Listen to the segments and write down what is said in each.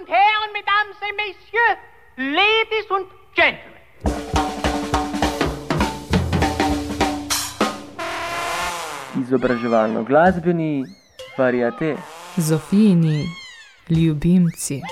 und Herren, Mesdames et Messieurs, Ladies und Gentlemen. Izobraževalno glasbeni variate. Zofijini ljubimci.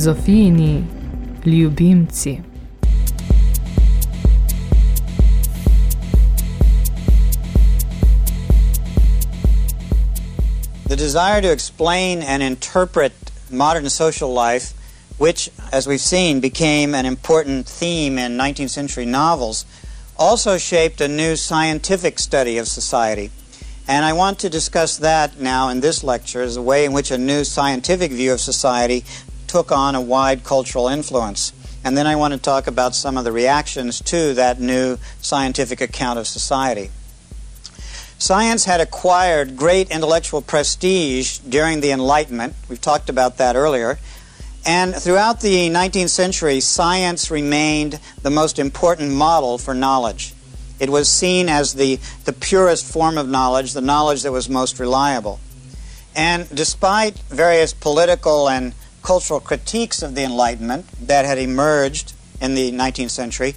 Zofijini ljubimci. The desire to explain and interpret modern social life, which, as we've seen, became an important theme in 19th century novels, also shaped a new scientific study of society. And I want to discuss that now in this lecture as a way in which a new scientific view of society took on a wide cultural influence. And then I want to talk about some of the reactions to that new scientific account of society. Science had acquired great intellectual prestige during the Enlightenment. We've talked about that earlier. And throughout the 19th century, science remained the most important model for knowledge. It was seen as the, the purest form of knowledge, the knowledge that was most reliable. And despite various political and cultural critiques of the Enlightenment that had emerged in the 19th century,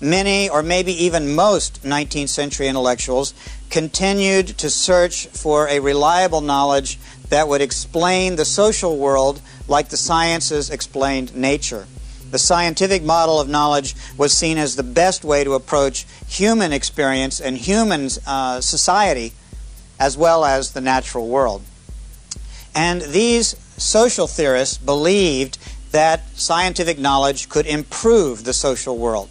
many or maybe even most 19th century intellectuals continued to search for a reliable knowledge that would explain the social world like the sciences explained nature. The scientific model of knowledge was seen as the best way to approach human experience and human uh, society as well as the natural world. And these social theorists believed that scientific knowledge could improve the social world.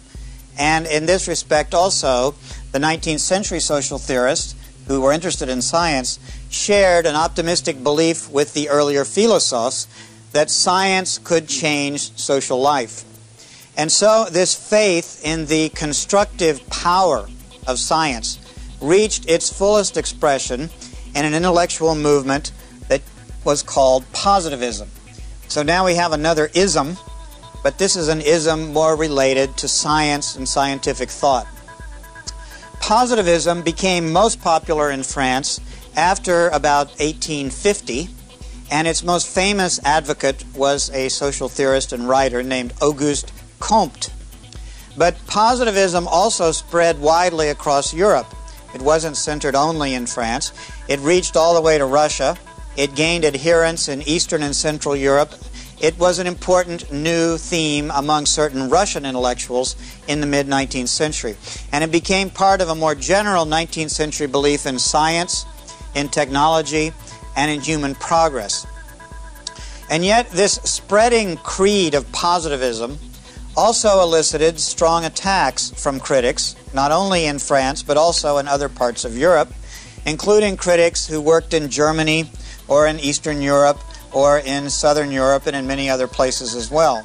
And in this respect, also, the 19th century social theorists who were interested in science shared an optimistic belief with the earlier philosophes that science could change social life. And so, this faith in the constructive power of science reached its fullest expression in an intellectual movement was called positivism. So now we have another ism but this is an ism more related to science and scientific thought. Positivism became most popular in France after about 1850, and its most famous advocate was a social theorist and writer named Auguste Comte. But positivism also spread widely across Europe. It wasn't centered only in France. It reached all the way to Russia. It gained adherents in Eastern and Central Europe it was an important new theme among certain Russian intellectuals in the mid 19th century. And it became part of a more general 19th century belief in science, in technology, and in human progress. And yet, this spreading creed of positivism also elicited strong attacks from critics, not only in France, but also in other parts of Europe, including critics who worked in Germany or in Eastern Europe or in Southern Europe and in many other places as well.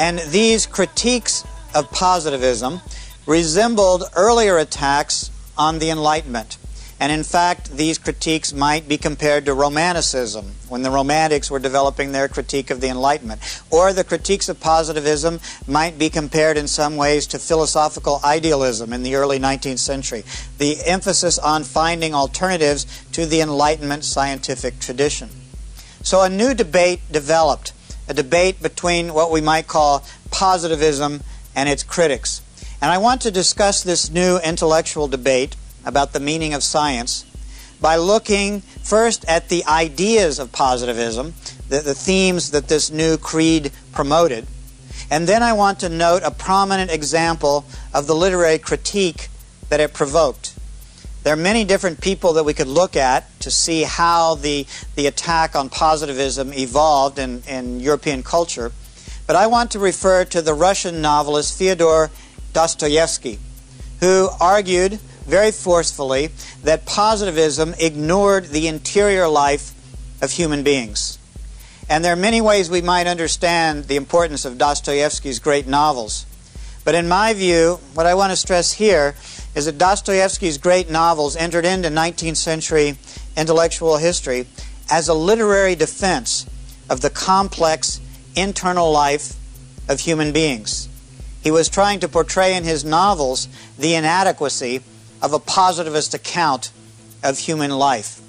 And these critiques of positivism resembled earlier attacks on the Enlightenment. And in fact, these critiques might be compared to Romanticism, when the Romantics were developing their critique of the Enlightenment. Or the critiques of positivism might be compared in some ways to philosophical idealism in the early 19th century. The emphasis on finding alternatives to the Enlightenment scientific tradition. So a new debate developed, a debate between what we might call positivism and its critics. And I want to discuss this new intellectual debate about the meaning of science by looking first at the ideas of positivism, the, the themes that this new creed promoted. And then I want to note a prominent example of the literary critique that it provoked. There are many different people that we could look at to see how the, the attack on positivism evolved in, in European culture. But I want to refer to the Russian novelist Fyodor Dostoevsky, who argued very forcefully that positivism ignored the interior life of human beings. And there are many ways we might understand the importance of Dostoevsky's great novels. But in my view, what I want to stress here is that Dostoevsky's great novels entered into 19th century intellectual history as a literary defense of the complex internal life of human beings. He was trying to portray in his novels the inadequacy of a positivist account of human life.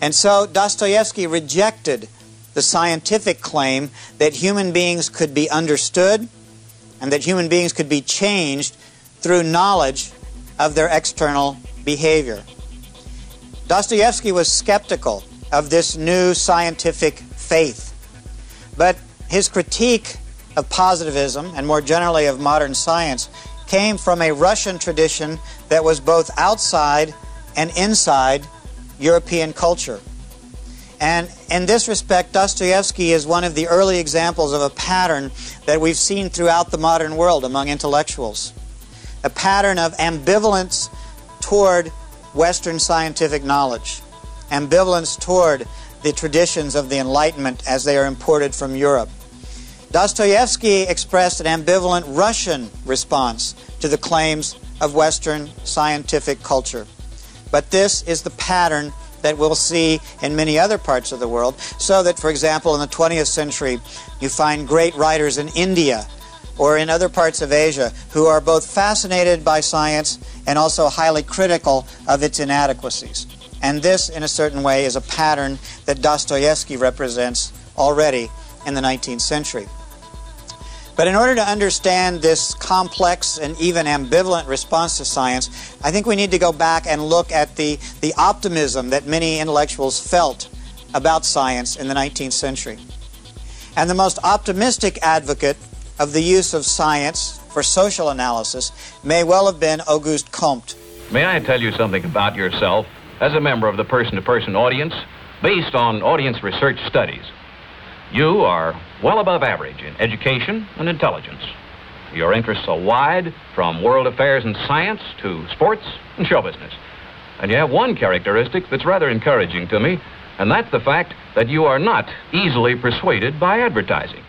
And so Dostoevsky rejected the scientific claim that human beings could be understood and that human beings could be changed through knowledge of their external behavior. Dostoevsky was skeptical of this new scientific faith, but his critique of positivism and more generally of modern science came from a Russian tradition that was both outside and inside European culture. And in this respect, Dostoevsky is one of the early examples of a pattern that we've seen throughout the modern world among intellectuals. A pattern of ambivalence toward Western scientific knowledge, ambivalence toward the traditions of the Enlightenment as they are imported from Europe. Dostoevsky expressed an ambivalent Russian response to the claims of Western scientific culture. But this is the pattern that we'll see in many other parts of the world, so that, for example, in the 20th century, you find great writers in India or in other parts of Asia who are both fascinated by science and also highly critical of its inadequacies. And this, in a certain way, is a pattern that Dostoevsky represents already in the 19th century. But in order to understand this complex and even ambivalent response to science, I think we need to go back and look at the, the optimism that many intellectuals felt about science in the 19th century. And the most optimistic advocate of the use of science for social analysis may well have been Auguste Comte. May I tell you something about yourself as a member of the person to person audience based on audience research studies? You are well above average in education and intelligence. Your interests are wide, from world affairs and science to sports and show business. And you have one characteristic that's rather encouraging to me, and that's the fact that you are not easily persuaded by advertising.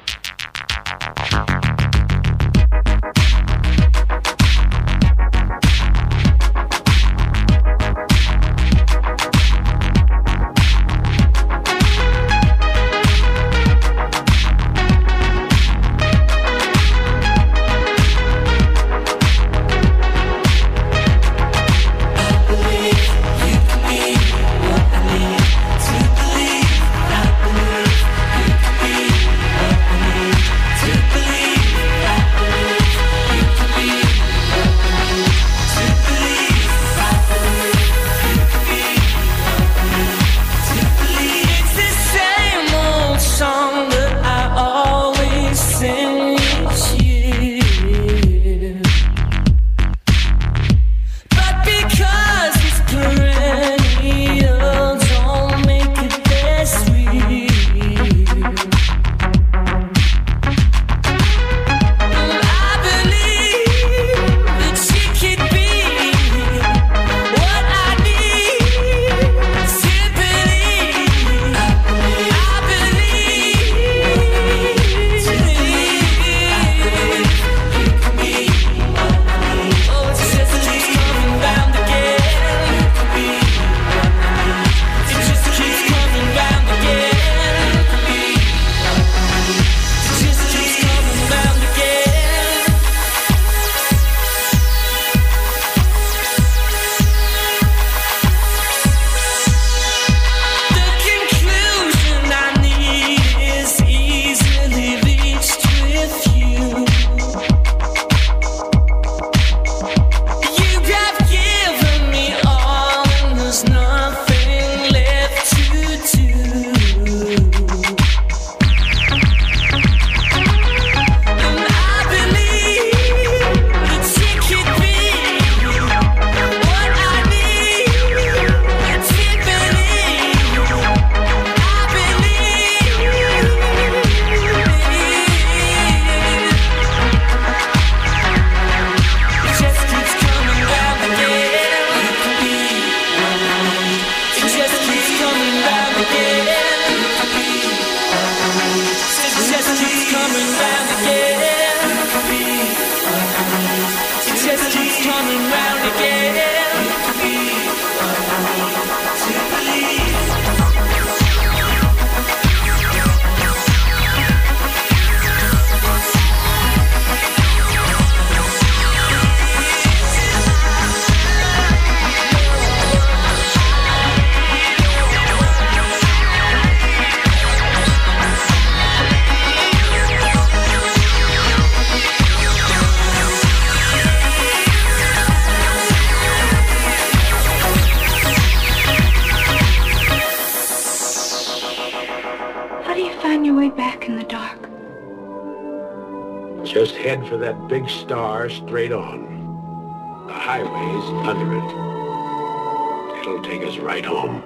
It'll take us right home.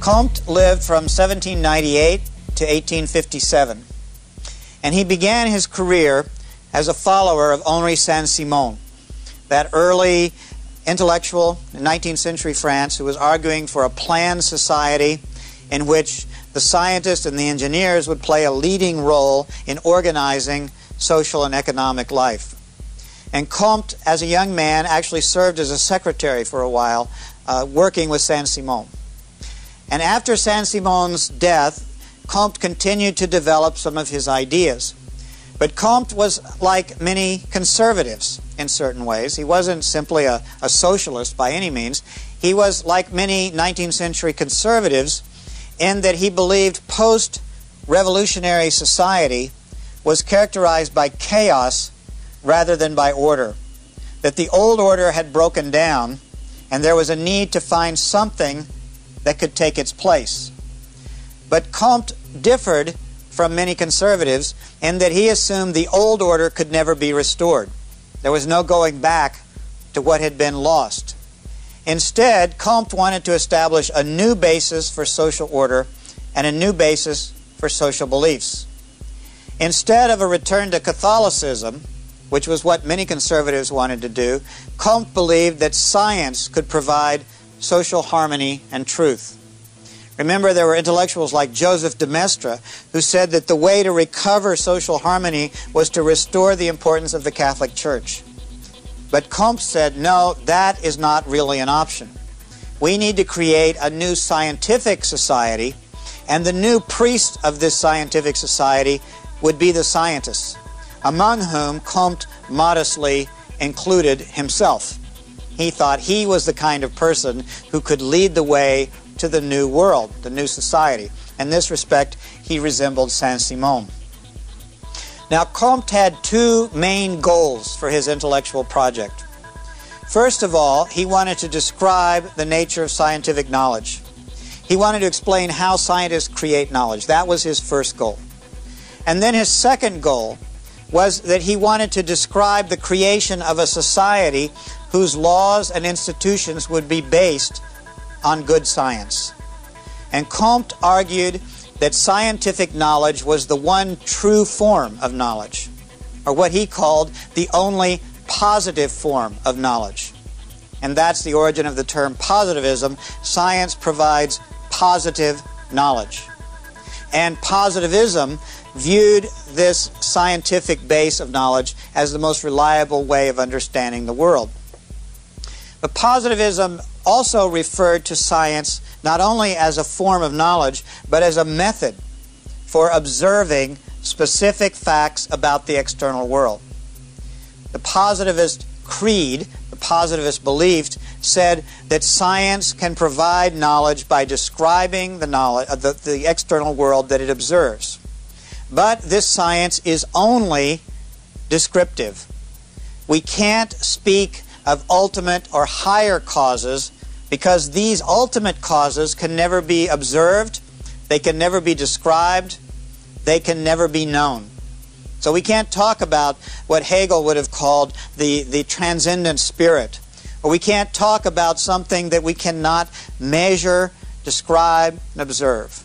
Comte lived from 1798 to 1857, and he began his career as a follower of Henri Saint-Simon, that early intellectual in 19th century France who was arguing for a planned society in which the scientists and the engineers would play a leading role in organizing social and economic life. And Comte, as a young man, actually served as a secretary for a while, uh, working with Saint-Simon. And after Saint Simon's death, Comte continued to develop some of his ideas. But Comte was like many conservatives in certain ways. He wasn't simply a, a socialist by any means. He was like many 19th century conservatives in that he believed post revolutionary society was characterized by chaos rather than by order. That the old order had broken down and there was a need to find something that could take its place. But Comte differed from many conservatives in that he assumed the old order could never be restored. There was no going back to what had been lost. Instead, Comte wanted to establish a new basis for social order and a new basis for social beliefs. Instead of a return to Catholicism, which was what many conservatives wanted to do, Comte believed that science could provide social harmony, and truth. Remember, there were intellectuals like Joseph de Maistre who said that the way to recover social harmony was to restore the importance of the Catholic Church. But Comte said, no, that is not really an option. We need to create a new scientific society, and the new priest of this scientific society would be the scientists, among whom Comte modestly included himself. He thought he was the kind of person who could lead the way to the new world, the new society. In this respect, he resembled Saint Simon. Now, Comte had two main goals for his intellectual project. First of all, he wanted to describe the nature of scientific knowledge. He wanted to explain how scientists create knowledge. That was his first goal. And then his second goal was that he wanted to describe the creation of a society whose laws and institutions would be based on good science. And Comte argued that scientific knowledge was the one true form of knowledge, or what he called the only positive form of knowledge. And that's the origin of the term positivism. Science provides positive knowledge. And positivism viewed this scientific base of knowledge as the most reliable way of understanding the world. But positivism also referred to science not only as a form of knowledge, but as a method for observing specific facts about the external world. The positivist creed, the positivist belief, said that science can provide knowledge by describing the, knowledge, uh, the, the external world that it observes. But this science is only descriptive. We can't speak of ultimate or higher causes because these ultimate causes can never be observed, they can never be described, they can never be known. So we can't talk about what Hegel would have called the, the transcendent spirit. Or we can't talk about something that we cannot measure, describe, and observe.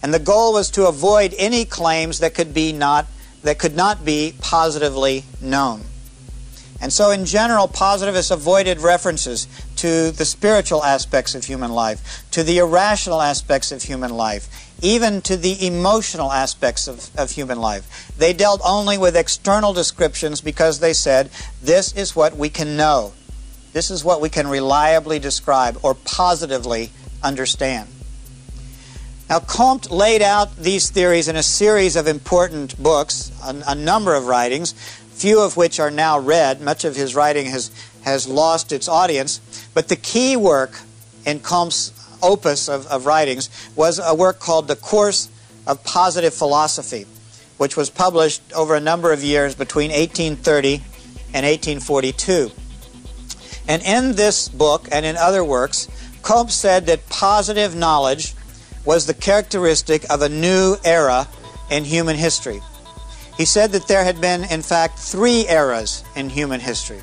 And the goal was to avoid any claims that could be not that could not be positively known. And so, in general, positivists avoided references to the spiritual aspects of human life, to the irrational aspects of human life, even to the emotional aspects of, of human life. They dealt only with external descriptions because they said, this is what we can know. This is what we can reliably describe or positively understand. Now, Comte laid out these theories in a series of important books, a, a number of writings few of which are now read. Much of his writing has, has lost its audience. But the key work in Comte's opus of, of writings was a work called The Course of Positive Philosophy, which was published over a number of years between 1830 and 1842. And in this book and in other works, Comte said that positive knowledge was the characteristic of a new era in human history. He said that there had been, in fact, three eras in human history.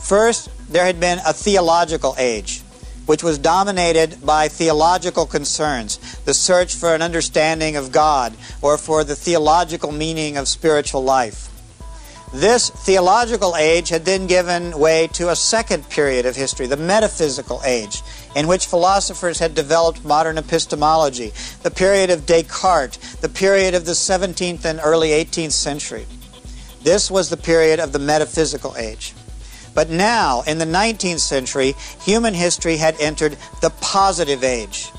First, there had been a theological age, which was dominated by theological concerns, the search for an understanding of God or for the theological meaning of spiritual life. This theological age had then given way to a second period of history, the metaphysical age, in which philosophers had developed modern epistemology, the period of Descartes, the period of the 17th and early 18th century. This was the period of the metaphysical age. But now, in the 19th century, human history had entered the positive age.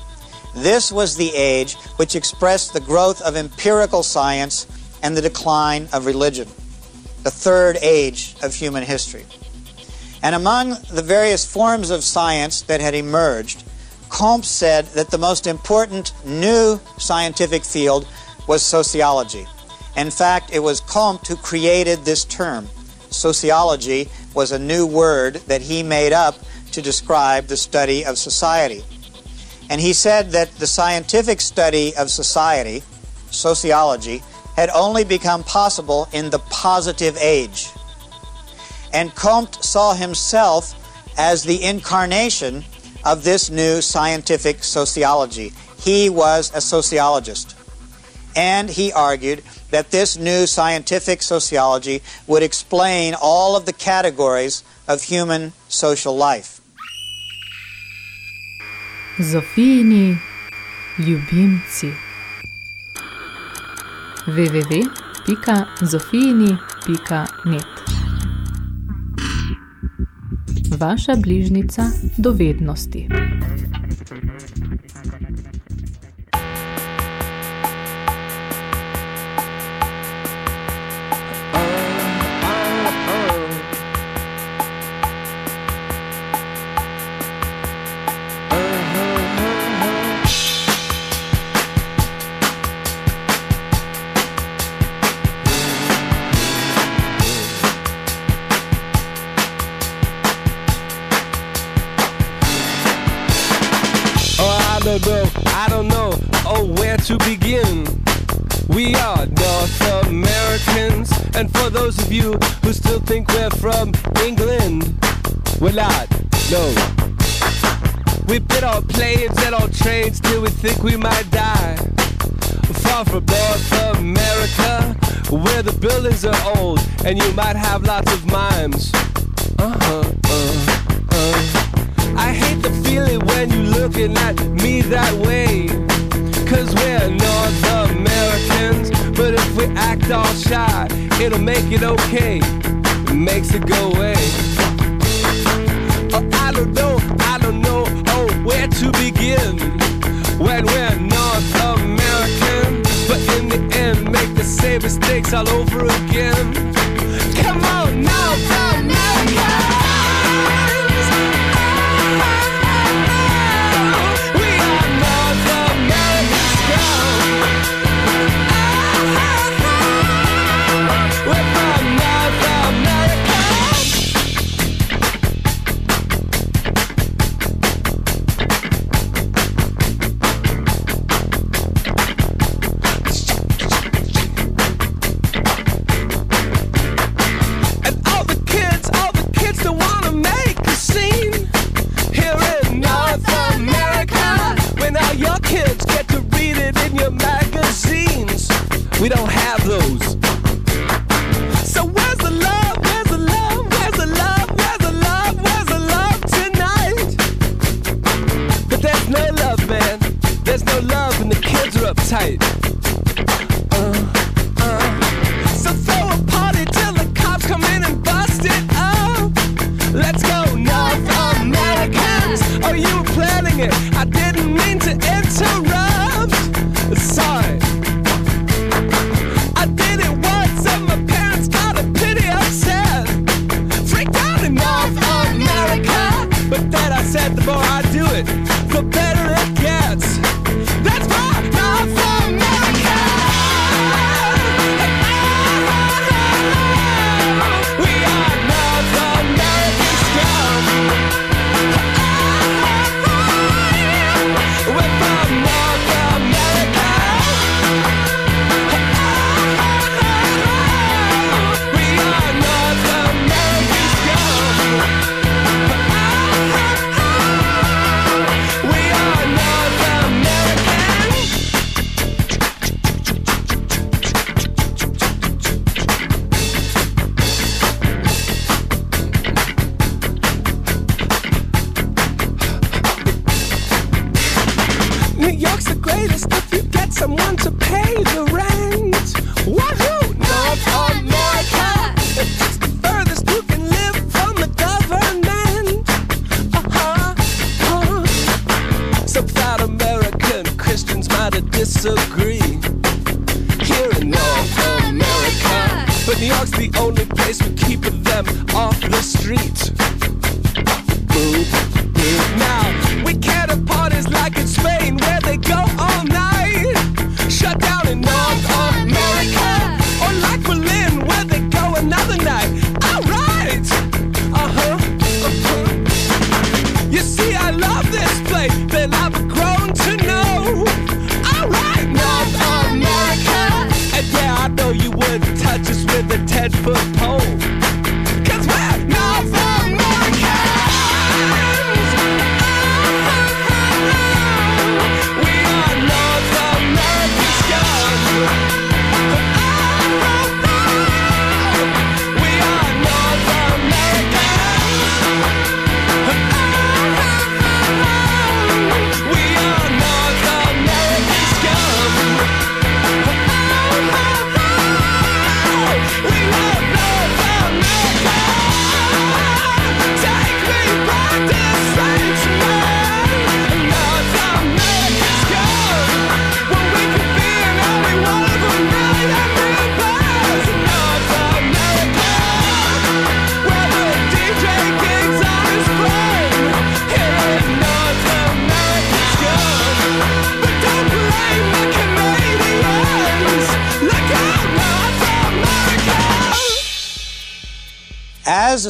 This was the age which expressed the growth of empirical science and the decline of religion the third age of human history. And among the various forms of science that had emerged, Comte said that the most important new scientific field was sociology. In fact, it was Comte who created this term. Sociology was a new word that he made up to describe the study of society. And he said that the scientific study of society, sociology, had only become possible in the positive age. And Comte saw himself as the incarnation of this new scientific sociology. He was a sociologist. And he argued that this new scientific sociology would explain all of the categories of human social life. Zofijini ljubimci www.zofijini.net Vaša bližnica dovednosti. Oh, I don't know, oh, where to begin. We are North Americans, and for those of you who still think we're from England, we're not, no. We've been on planes and on trains till we think we might die. Far from North America, where the buildings are old and you might have lots of mimes. Uh-huh, uh, uh. I hate the feeling when you're looking at me that way. Cause we're North Americans, but if we act all shy, it'll make it okay. It makes it go away. Oh, I don't know, I don't know, oh, where to begin when we're North American, but in the end, make the same mistakes all over again. Come on, North America! Kids are uptight. Uh, uh. So throw a party till the cops come in and bust it up. Let's go, North Americans. Oh, you were planning it. I didn't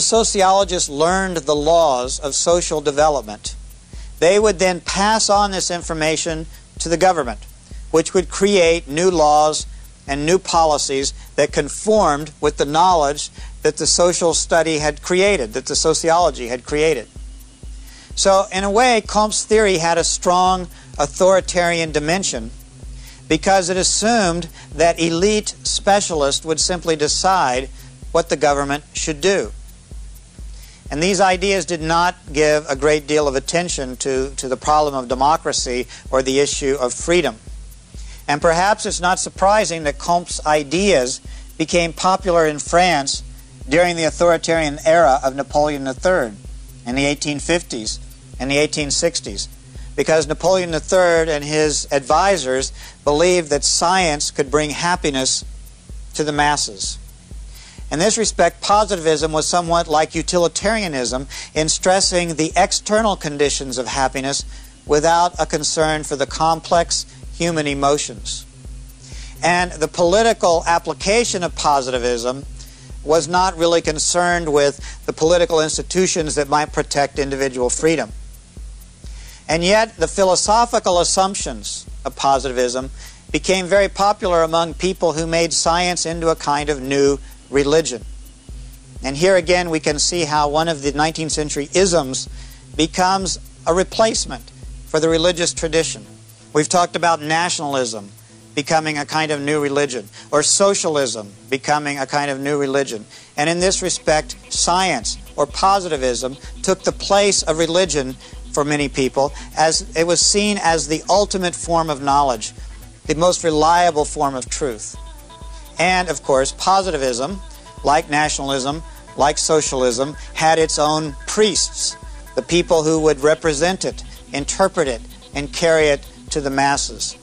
sociologists learned the laws of social development, they would then pass on this information to the government, which would create new laws and new policies that conformed with the knowledge that the social study had created, that the sociology had created. So, in a way, Comte's theory had a strong authoritarian dimension because it assumed that elite specialists would simply decide what the government should do. And these ideas did not give a great deal of attention to, to the problem of democracy or the issue of freedom. And perhaps it's not surprising that Comte's ideas became popular in France during the authoritarian era of Napoleon III in the 1850s and the 1860s, because Napoleon III and his advisors believed that science could bring happiness to the masses. In this respect, positivism was somewhat like utilitarianism in stressing the external conditions of happiness without a concern for the complex human emotions. And the political application of positivism was not really concerned with the political institutions that might protect individual freedom. And yet, the philosophical assumptions of positivism became very popular among people who made science into a kind of new religion. And here again, we can see how one of the 19th century isms becomes a replacement for the religious tradition. We've talked about nationalism becoming a kind of new religion, or socialism becoming a kind of new religion. And in this respect, science or positivism took the place of religion for many people as it was seen as the ultimate form of knowledge, the most reliable form of truth. And of course, positivism, like nationalism, like socialism, had its own priests, the people who would represent it, interpret it, and carry it to the masses.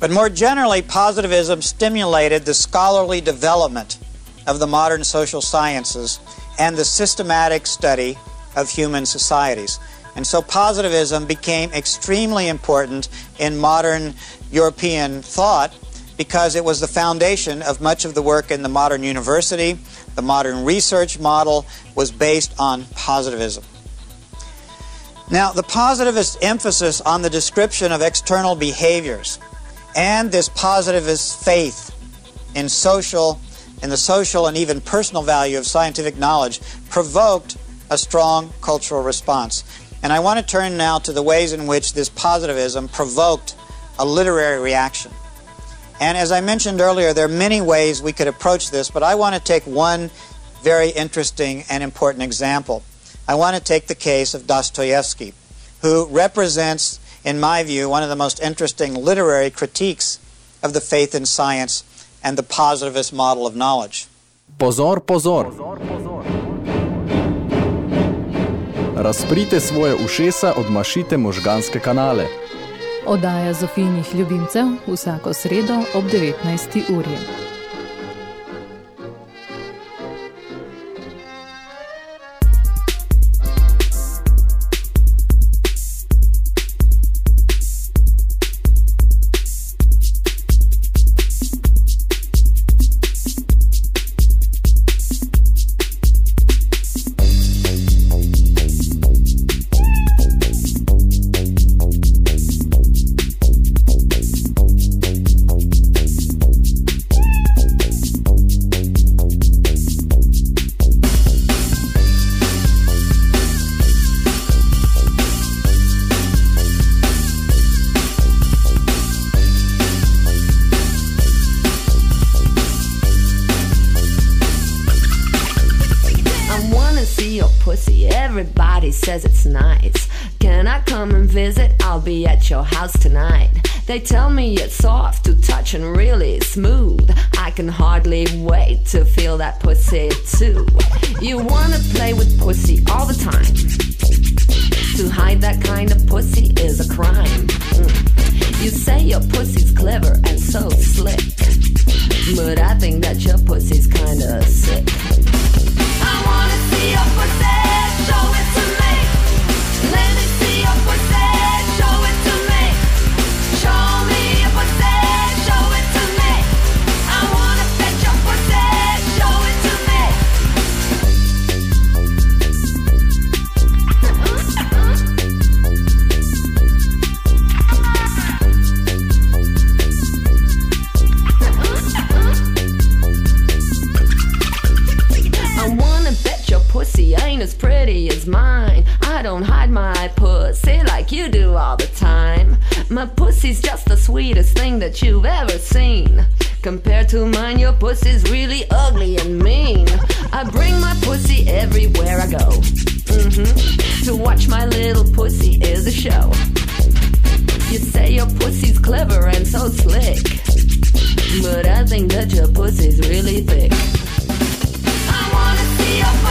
But more generally, positivism stimulated the scholarly development of the modern social sciences and the systematic study of human societies. And so positivism became extremely important in modern European thought because it was the foundation of much of the work in the modern university. The modern research model was based on positivism. Now, the positivist emphasis on the description of external behaviors and this positivist faith in social in the social and even personal value of scientific knowledge provoked a strong cultural response. And I want to turn now to the ways in which this positivism provoked a literary reaction. And as I mentioned earlier, there are many ways we could approach this, but I want to take one very interesting and important example. I want to take the case of Dostoevsky, who represents in my view, one of the most interesting literary critiques of the faith in science and the positivist model of knowledge. Pozor, pozor. Razprite svoje ušesa, odmašite možganske kanale. Oddaja Zofijnih ljubimcev vsako sredo ob 19. uri. Your pussy. Everybody says it's nice. Can I come and visit? I'll be at your house tonight. They tell me it's soft to touch and really smooth. I can hardly wait to feel that pussy too. You wanna play with pussy all the time. To hide that kind of pussy is a crime. Mm. You say your pussy's clever and so slick. But I think that your pussy's kinda sick. Wanna see your pussy, as pretty as mine. I don't hide my pussy like you do all the time. My pussy's just the sweetest thing that you've ever seen. Compared to mine, your pussy's really ugly and mean. I bring my pussy everywhere I go. Mm-hmm. To watch my little pussy is a show. You say your pussy's clever and so slick. But I think that your pussy's really thick. I wanna see your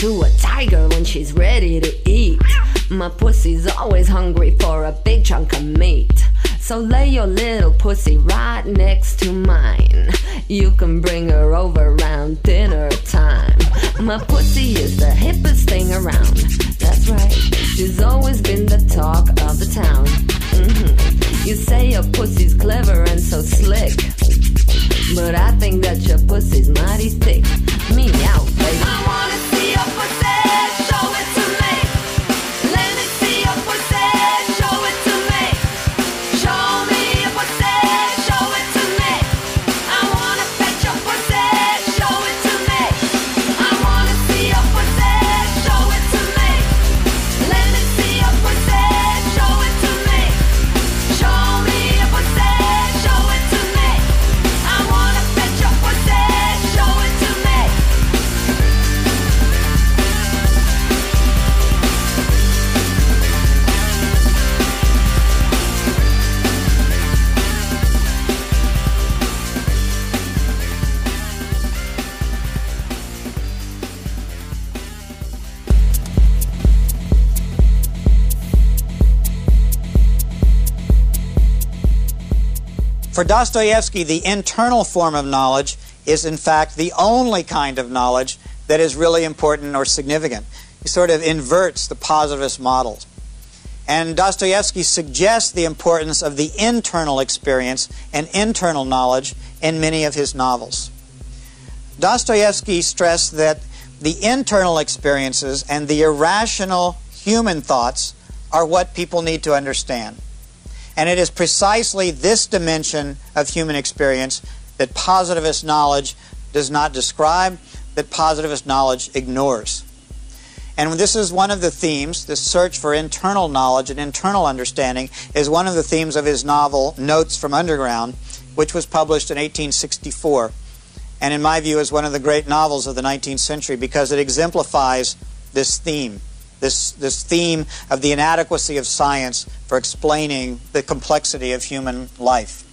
into a tiger when she's ready to eat. My pussy's always hungry for a big chunk of meat. So lay your little pussy right next to mine. You can bring her over around dinner time. My pussy is the hippest thing around. That's right. She's always been the talk of the town. hmm You say your pussy's clever and so slick. But I think that your pussy's mighty thick. Me out, baby. I wanna see For Dostoevsky, the internal form of knowledge is, in fact, the only kind of knowledge that is really important or significant. He sort of inverts the positivist model. And Dostoevsky suggests the importance of the internal experience and internal knowledge in many of his novels. Dostoevsky stressed that the internal experiences and the irrational human thoughts are what people need to understand. And it is precisely this dimension of human experience that positivist knowledge does not describe, that positivist knowledge ignores. And this is one of the themes, the search for internal knowledge and internal understanding is one of the themes of his novel Notes from Underground, which was published in 1864. And in my view is one of the great novels of the 19th century because it exemplifies this theme, this, this theme of the inadequacy of science for explaining the complexity of human life.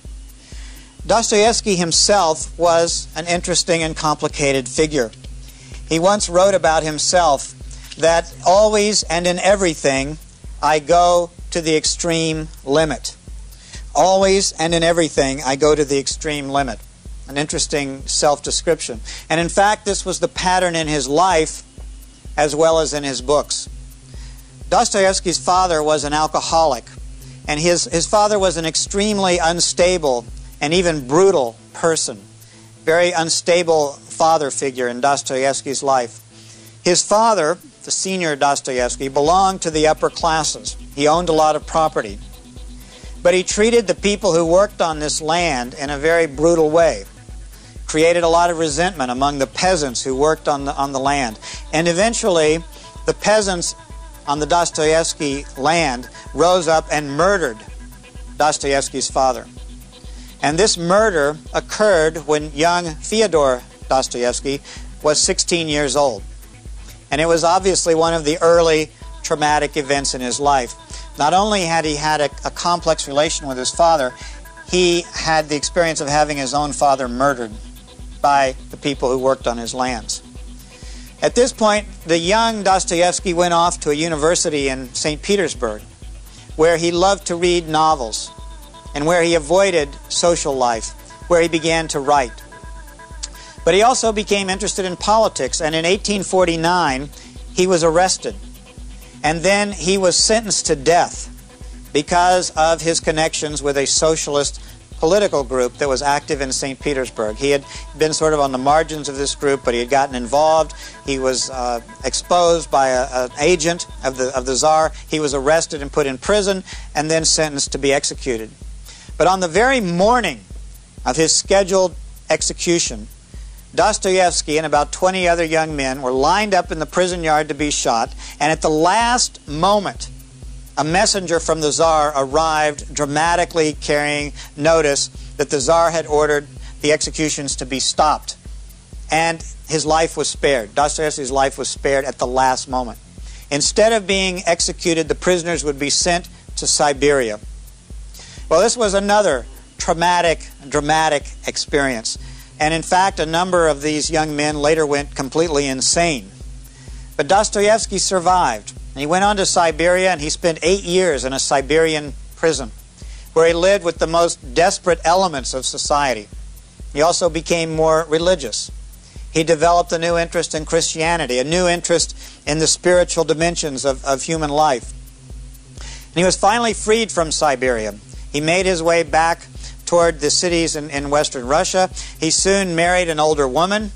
Dostoevsky himself was an interesting and complicated figure. He once wrote about himself that always and in everything I go to the extreme limit. Always and in everything I go to the extreme limit. An interesting self description. And in fact, this was the pattern in his life as well as in his books. Dostoevsky's father was an alcoholic, and his, his father was an extremely unstable and even brutal person. Very unstable father figure in Dostoevsky's life. His father, the senior Dostoevsky, belonged to the upper classes. He owned a lot of property. But he treated the people who worked on this land in a very brutal way. Created a lot of resentment among the peasants who worked on the, on the land. And eventually, the peasants on the Dostoevsky land rose up and murdered Dostoevsky's father. And this murder occurred when young Fyodor Dostoevsky was 16 years old. And it was obviously one of the early traumatic events in his life. Not only had he had a, a, complex relation with his father, he had the experience of having his own father murdered by the people who worked on his lands. At this point, the young Dostoevsky went off to a university in St. Petersburg where he loved to read novels and where he avoided social life, where he began to write. But he also became interested in politics, and in 1849 he was arrested. And then he was sentenced to death because of his connections with a socialist political group that was active in St. Petersburg. He had been sort of on the margins of this group, but he had gotten involved. He was uh, exposed by a, an agent of the, of the Tsar. He was arrested and put in prison and then sentenced to be executed. But on the very morning of his scheduled execution, Dostoevsky and about 20 other young men were lined up in the prison yard to be shot, and at the last moment, a messenger from the Tsar arrived dramatically carrying notice that the Tsar had ordered the executions to be stopped. And his life was spared. Dostoevsky's life was spared at the last moment. Instead of being executed, the prisoners would be sent to Siberia. Well, this was another traumatic, dramatic experience. And in fact, a number of these young men later went completely insane. But Dostoevsky survived. And he went on to Siberia and he spent eight years in a Siberian prison where he lived with the most desperate elements of society. He also became more religious. He developed a new interest in Christianity, a new interest in the spiritual dimensions of, of human life. And he was finally freed from Siberia. He made his way back toward the cities in, in western Russia. He soon married an older woman,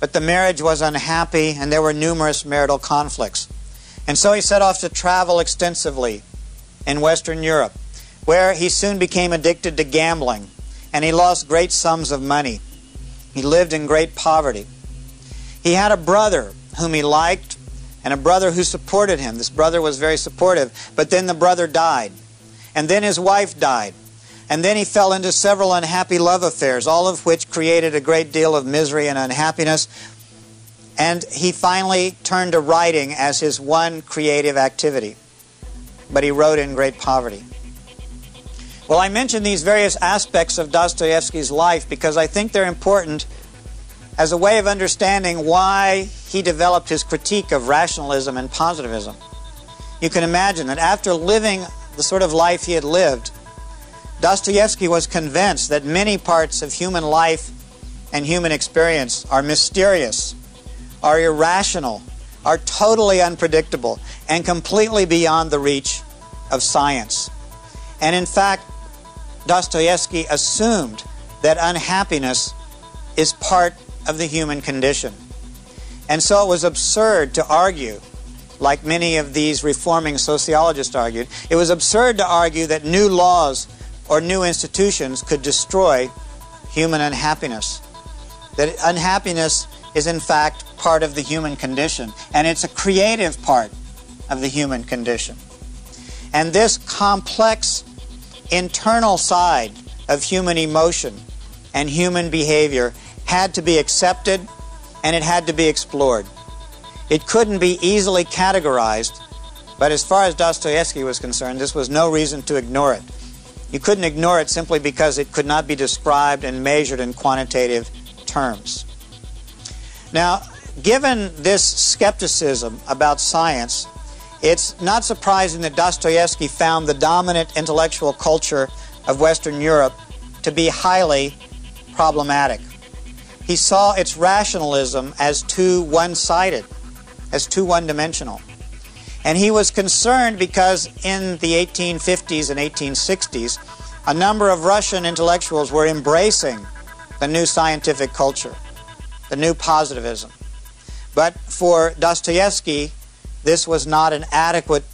but the marriage was unhappy and there were numerous marital conflicts. And so he set off to travel extensively in Western Europe, where he soon became addicted to gambling and he lost great sums of money. He lived in great poverty. He had a brother whom he liked and a brother who supported him. This brother was very supportive, but then the brother died. And then his wife died. And then he fell into several unhappy love affairs, all of which created a great deal of misery and unhappiness. And he finally turned to writing as his one creative activity. But he wrote in great poverty. Well, I mention these various aspects of Dostoevsky's life because I think they're important as a way of understanding why he developed his critique of rationalism and positivism. You can imagine that after living the sort of life he had lived, Dostoevsky was convinced that many parts of human life and human experience are mysterious, are irrational, are totally unpredictable, and completely beyond the reach of science. And in fact, Dostoevsky assumed that unhappiness is part of the human condition. And so it was absurd to argue, like many of these reforming sociologists argued, it was absurd to argue that new laws or new institutions could destroy human unhappiness. That unhappiness is in fact part of the human condition, and it's a creative part of the human condition. And this complex internal side of human emotion and human behavior had to be accepted and it had to be explored. It couldn't be easily categorized, but as far as Dostoevsky was concerned, this was no reason to ignore it. You couldn't ignore it simply because it could not be described and measured in quantitative terms. Now, given this skepticism about science, it's not surprising that Dostoevsky found the dominant intellectual culture of Western Europe to be highly problematic. He saw its rationalism as too one sided, as too one dimensional. And he was concerned because in the 1850s and 1860s, a number of Russian intellectuals were embracing the new scientific culture the new positivism. But for Dostoevsky, this was not an adequate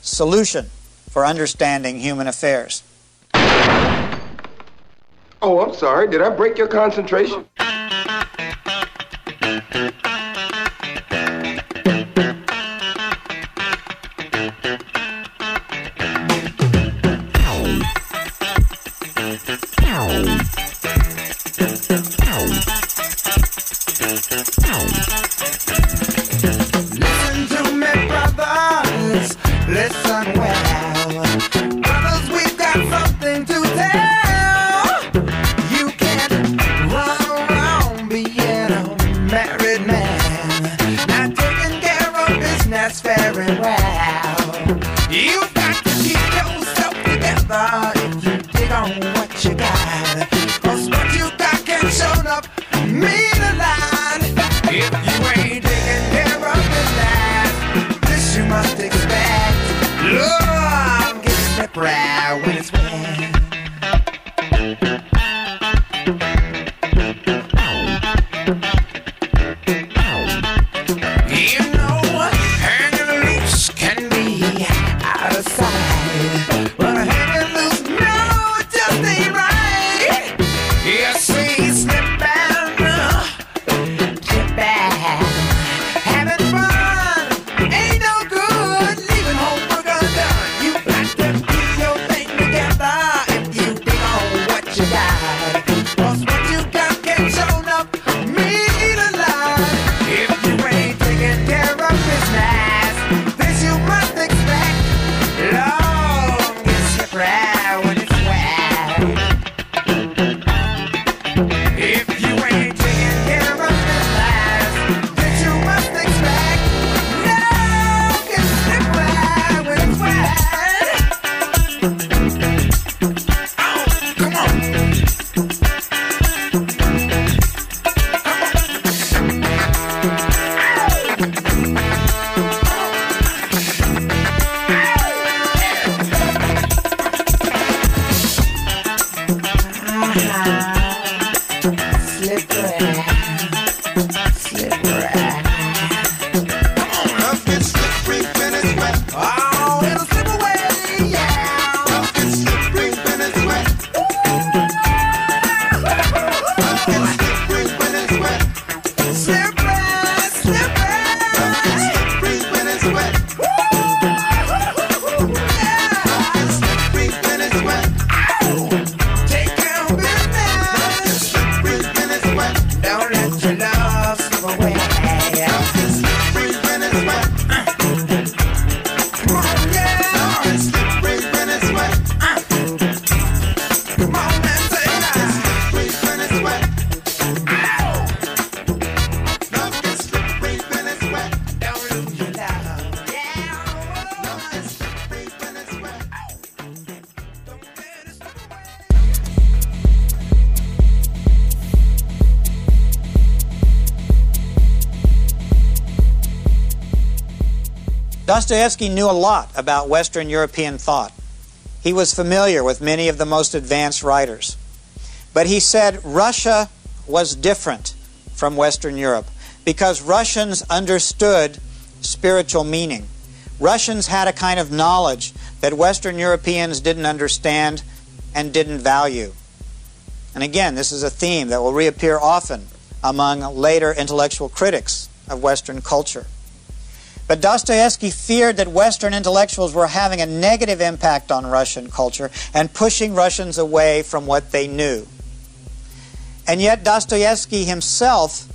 solution for understanding human affairs. Oh, I'm sorry. Did I break your concentration? Dostoevsky knew a lot about Western European thought. He was familiar with many of the most advanced writers. But he said Russia was different from Western Europe because Russians understood spiritual meaning. Russians had a kind of knowledge that Western Europeans didn't understand and didn't value. And again, this is a theme that will reappear often among later intellectual critics of Western culture. But Dostoevsky feared that Western intellectuals were having a negative impact on Russian culture and pushing Russians away from what they knew. And yet, Dostoevsky himself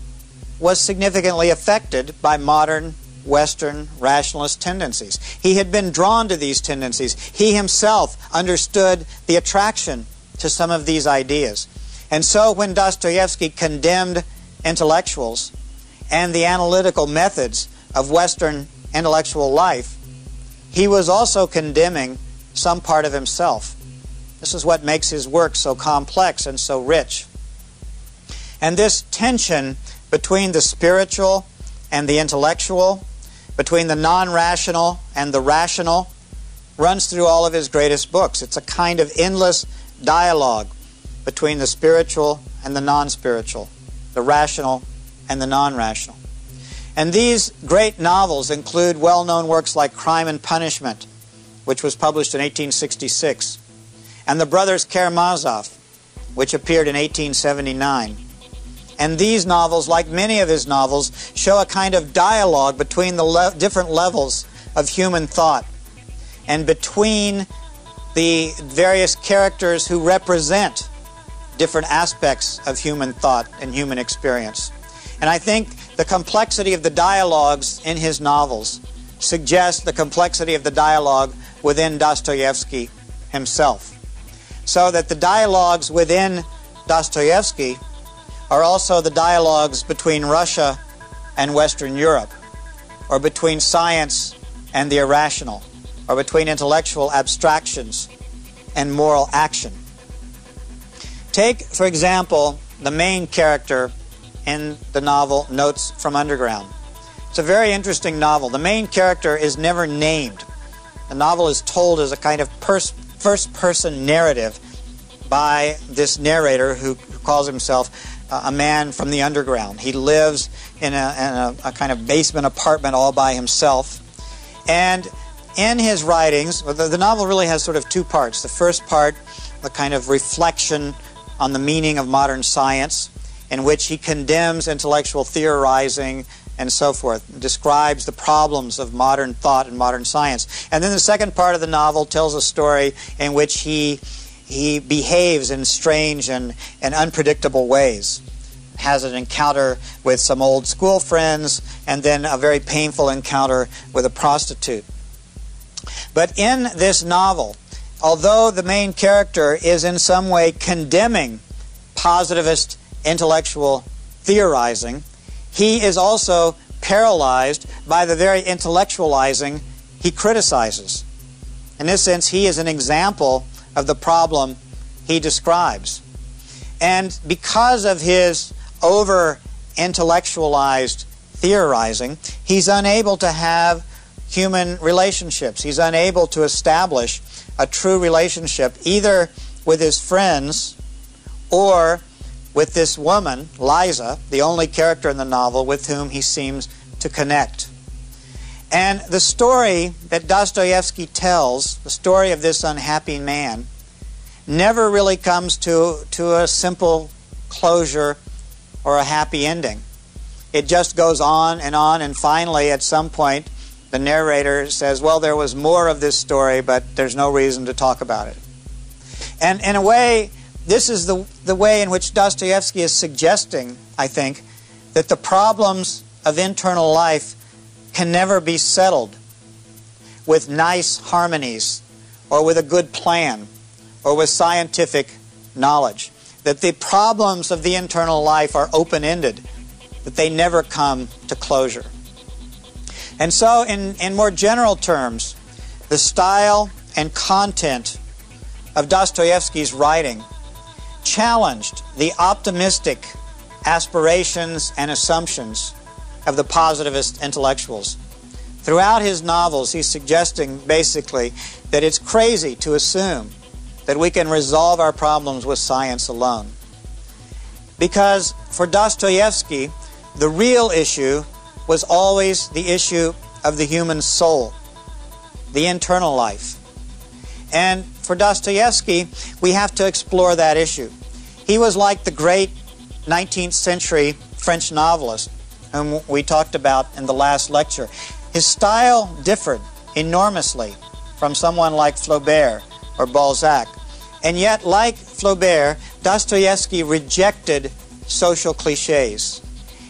was significantly affected by modern Western rationalist tendencies. He had been drawn to these tendencies. He himself understood the attraction to some of these ideas. And so when Dostoevsky condemned intellectuals and the analytical methods of Western intellectual life, he was also condemning some part of himself. This is what makes his work so complex and so rich. And this tension between the spiritual and the intellectual, between the non rational and the rational, runs through all of his greatest books. It's a kind of endless dialogue between the spiritual and the non spiritual, the rational and the non rational. And these great novels include well known works like Crime and Punishment, which was published in 1866, and The Brothers Karamazov, which appeared in 1879. And these novels, like many of his novels, show a kind of dialogue between the le- different levels of human thought and between the various characters who represent different aspects of human thought and human experience. And I think the complexity of the dialogues in his novels suggests the complexity of the dialogue within Dostoevsky himself. So that the dialogues within Dostoevsky are also the dialogues between Russia and Western Europe, or between science and the irrational, or between intellectual abstractions and moral action. Take, for example, the main character in the novel Notes from Underground. It's a very interesting novel. The main character is never named. The novel is told as a kind of pers- first person narrative by this narrator who, who calls himself uh, a man from the underground. He lives in, a, in a, a kind of basement apartment all by himself. And in his writings, the, the novel really has sort of two parts. The first part, the kind of reflection on the meaning of modern science, in which he condemns intellectual theorizing and so forth, describes the problems of modern thought and modern science. And then the second part of the novel tells a story in which he he behaves in strange and, and unpredictable ways. Has an encounter with some old school friends, and then a very painful encounter with a prostitute. But in this novel, although the main character is in some way condemning positivist intellectual theorizing, he is also paralyzed by the very intellectualizing he criticizes. In this sense, he is an example of the problem he describes. And because of his over intellectualized theorizing, he's unable to have human relationships. He's unable to establish a true relationship either with his friends or with this woman, Liza, the only character in the novel with whom he seems to connect. And the story that Dostoevsky tells, the story of this unhappy man, never really comes to, to a simple closure or a happy ending. It just goes on and on, and finally, at some point, the narrator says, Well, there was more of this story, but there's no reason to talk about it. And in a way, this is the, the way in which Dostoevsky is suggesting, I think, that the problems of internal life can never be settled with nice harmonies or with a good plan or with scientific knowledge. That the problems of the internal life are open ended, that they never come to closure. And so, in, in more general terms, the style and content of Dostoevsky's writing challenged the optimistic aspirations and assumptions of the positivist intellectuals. Throughout his novels, he's suggesting basically that it's crazy to assume that we can resolve our problems with science alone. Because for Dostoevsky, the real issue was always the issue of the human soul, the internal life. And for Dostoevsky, we have to explore that issue. He was like the great 19th century French novelist whom we talked about in the last lecture. His style differed enormously from someone like Flaubert or Balzac. And yet, like Flaubert, Dostoevsky rejected social cliches.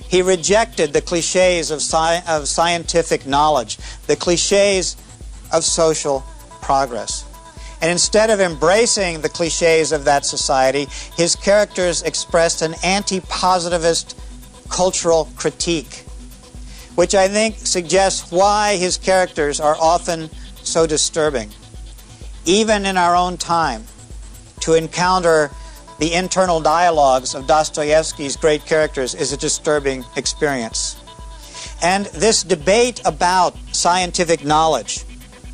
He rejected the cliches of, sci- of scientific knowledge, the cliches of social progress. And instead of embracing the cliches of that society, his characters expressed an anti positivist cultural critique, which I think suggests why his characters are often so disturbing. Even in our own time, to encounter the internal dialogues of Dostoevsky's great characters is a disturbing experience. And this debate about scientific knowledge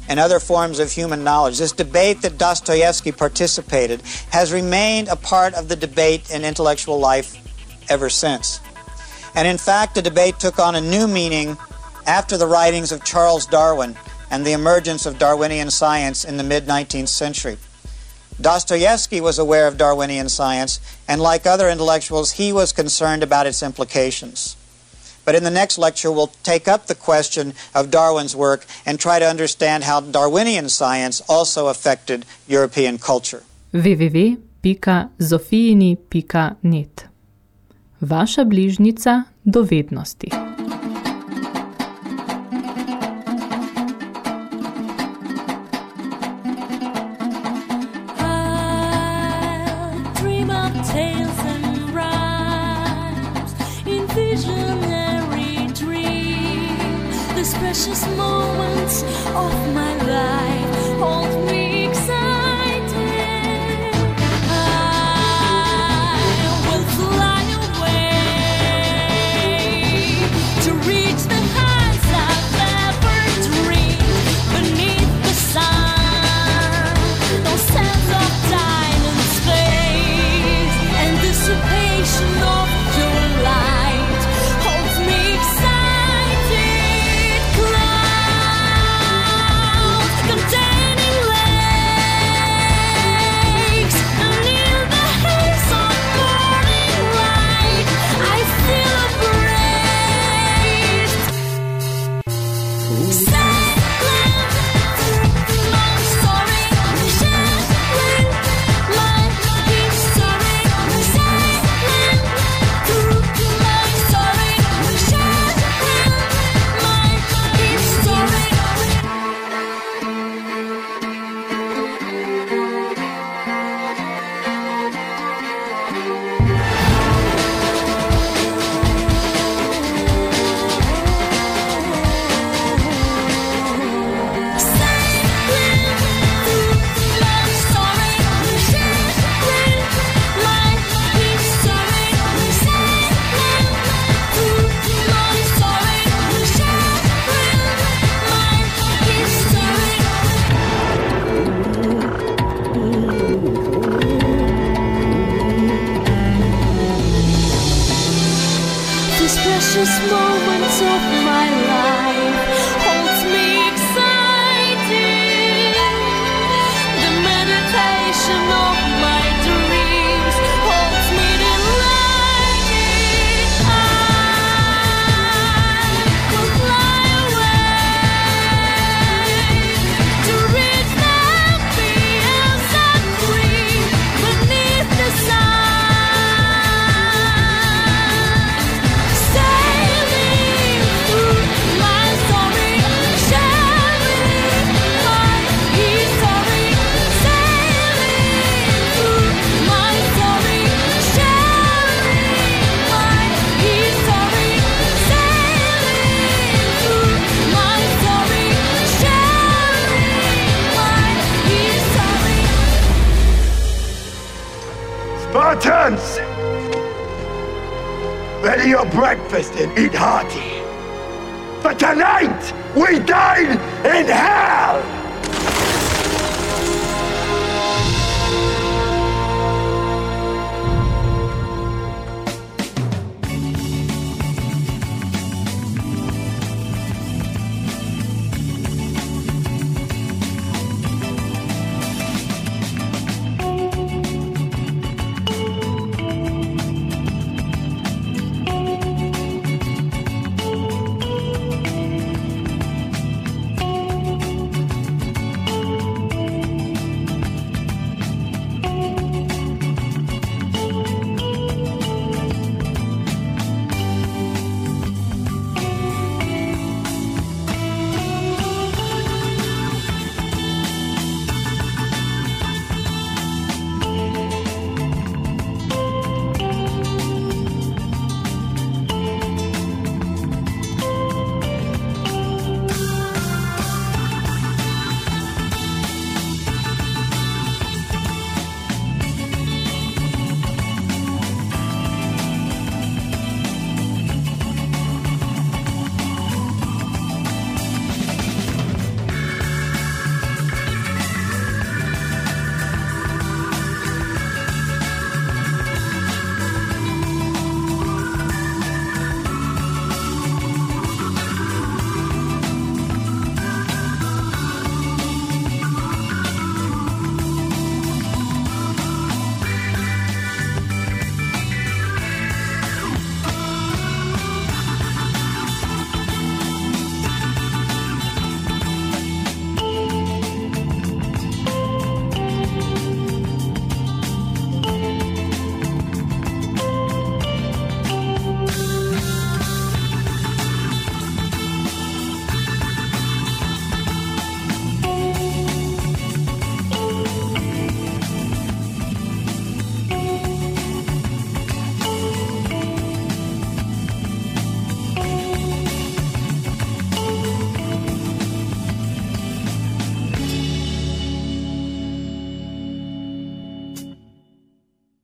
and other forms of human knowledge, this debate that Dostoevsky participated, has remained a part of the debate in intellectual life ever since. And in fact, the debate took on a new meaning after the writings of Charles Darwin and the emergence of Darwinian science in the mid 19th century. Dostoevsky was aware of Darwinian science, and like other intellectuals, he was concerned about its implications. But in the next lecture, we'll take up the question of Darwin's work and try to understand how Darwinian science also affected European culture. www.zofijini.net Vaša bližnica do